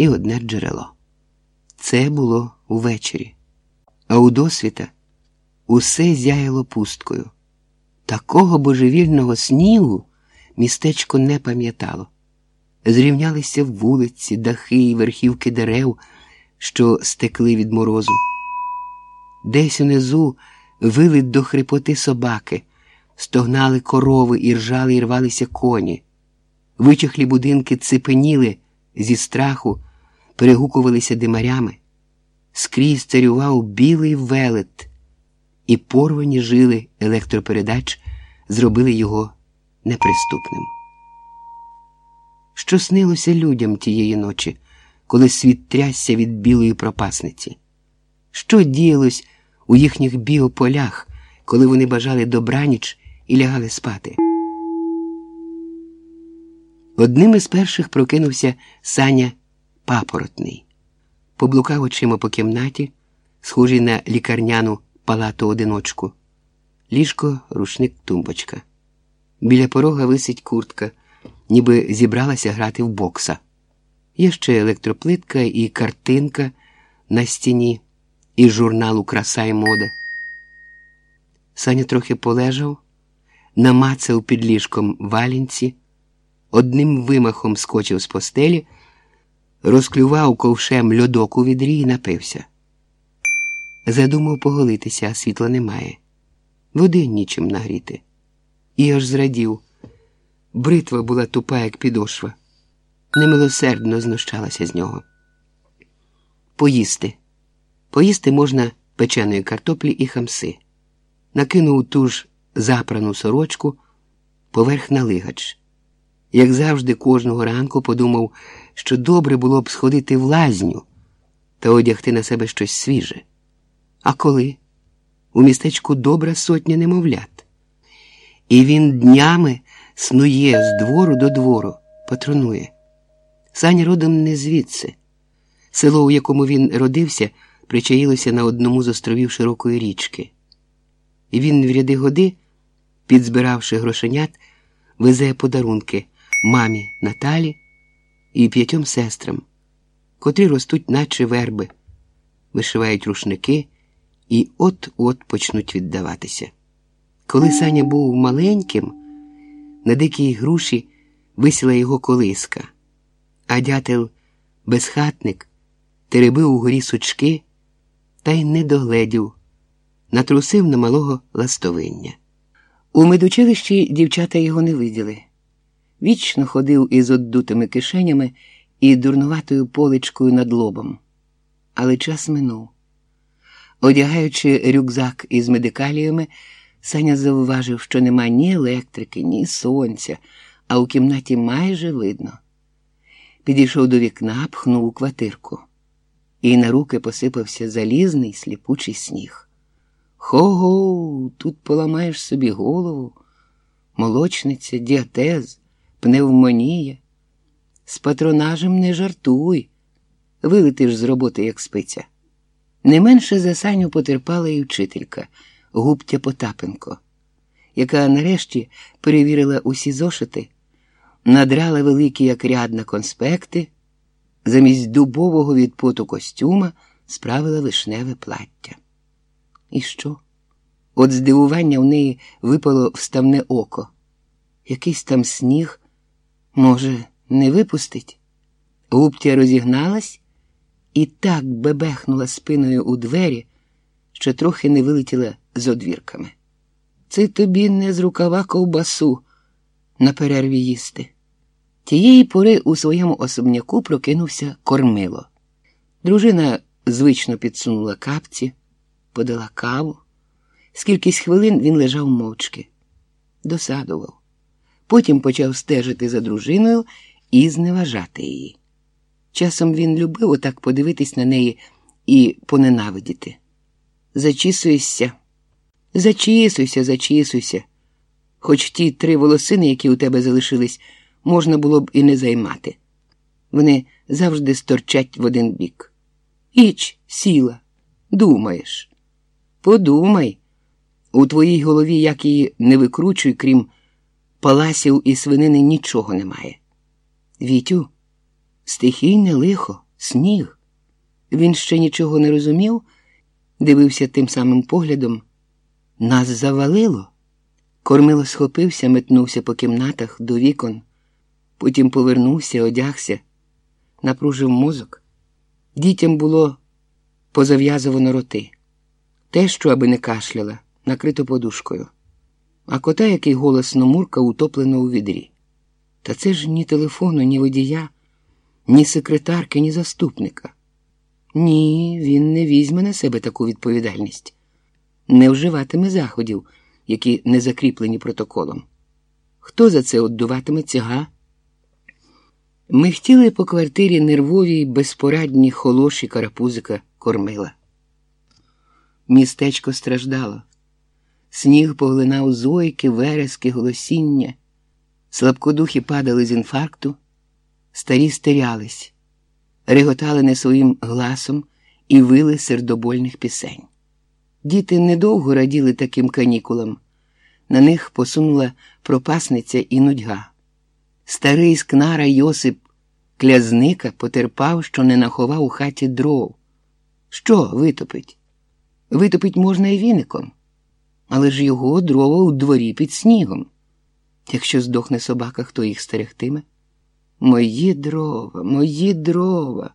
і одне джерело. Це було увечері, а у досвіта усе зяяло пусткою. Такого божевільного снігу містечко не пам'ятало. Зрівнялися вулиці, дахи і верхівки дерев, що стекли від морозу. Десь унизу вили до хрипоти собаки, стогнали корови і ржали і рвалися коні. Вичахлі будинки ципеніли зі страху, перегукувалися димарями. Скрізь царював білий велет, і порвані жили електропередач зробили його неприступним. Що снилося людям тієї ночі, коли світ трясся від білої пропасниці? Що діялось у їхніх біополях, коли вони бажали добраніч і лягали спати? Одним із перших прокинувся Саня Папоротний, поблукав очима по кімнаті, схожий на лікарняну палату одиночку. Ліжко, рушник, тумбочка. Біля порога висить куртка, ніби зібралася грати в бокса. Є ще електроплитка і картинка на стіні, із журналу Краса і мода. Саня трохи полежав, намацав під ліжком валінці, одним вимахом скочив з постелі, розклював ковшем льодок у відрі і напився. Задумав поголитися, а світла немає. Води нічим нагріти. І аж зрадів. Бритва була тупа, як підошва. Немилосердно знущалася з нього. Поїсти. Поїсти можна печеної картоплі і хамси. Накинув ту ж запрану сорочку поверх налигач. Як завжди, кожного ранку подумав, що добре було б сходити в лазню та одягти на себе щось свіже. А коли? У містечку добра сотня немовлят. І він днями снує з двору до двору, патронує. Саня родом не звідси. Село, у якому він родився, причаїлося на одному з островів широкої річки. І він в ряди годи, підзбиравши грошенят, везе подарунки мамі Наталі і п'ятьом сестрам, котрі ростуть, наче верби, вишивають рушники і от-от почнуть віддаватися. Коли Саня був маленьким, на дикій груші висіла його колиска, а дятел безхатник теребив угорі сучки та й не догледів, натрусив на малого ластовиння. У медучилищі дівчата його не виділи. Вічно ходив із оддутими кишенями і дурнуватою поличкою над лобом. Але час минув. Одягаючи рюкзак із медикаліями, Саня зауважив, що нема ні електрики, ні сонця, а у кімнаті майже видно. Підійшов до вікна, пхнув у квартирку, і на руки посипався залізний сліпучий сніг. Хо-го, тут поламаєш собі голову, молочниця, діатез, пневмонія. З патронажем не жартуй, вилетиш з роботи, як спиця. Не менше за Саню потерпала і вчителька Губтя Потапенко, яка нарешті перевірила усі зошити, надрала великі, як рядна конспекти, замість дубового від поту костюма справила вишневе плаття. І що? От здивування в неї випало вставне око. Якийсь там сніг, може, не випустить? Губтя розігналась і так бебехнула спиною у двері, що трохи не вилетіла з одвірками. Це тобі не з рукава ковбасу на перерві їсти. Тієї пори у своєму особняку прокинувся кормило. Дружина звично підсунула капці, подала каву. Скількись хвилин він лежав мовчки, досадував. Потім почав стежити за дружиною і зневажати її. Часом він любив отак подивитись на неї і поненавидіти. Зачісуєшся, зачісуйся, зачісуйся. Хоч ті три волосини, які у тебе залишились, можна було б і не займати. Вони завжди сторчать в один бік. Іч, сіла, думаєш. Подумай, у твоїй голові, як її не викручуй, крім паласів і свинини, нічого немає. Вітю, стихійне лихо, Сніг. Він ще нічого не розумів, дивився тим самим поглядом. Нас завалило. Кормило схопився, метнувся по кімнатах до вікон, потім повернувся, одягся, напружив мозок. Дітям було позав'язувано роти. Те, що аби не кашляла, накрито подушкою, а кота, який голосно мурка, утоплено у відрі. Та це ж ні телефону, ні водія, ні секретарки, ні заступника. Ні, він не візьме на себе таку відповідальність, не вживатиме заходів, які не закріплені протоколом. Хто за це оддуватиметься, га? Ми хотіли по квартирі нервові безпорадні холоші карапузика кормила. Містечко страждало. Сніг поглинав зойки, верески, голосіння, слабкодухи падали з інфаркту, старі стерялись, реготали не своїм гласом і вили сердобольних пісень. Діти недовго раділи таким канікулам. На них посунула пропасниця і нудьга. Старий скнара Йосип Клязника потерпав, що не наховав у хаті дров. Що витопить? Витопить можна і віником, але ж його дрова у дворі під снігом. Якщо здохне собака, хто їх стерегтиме? Мої дрова, мої дрова.